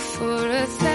for a thousand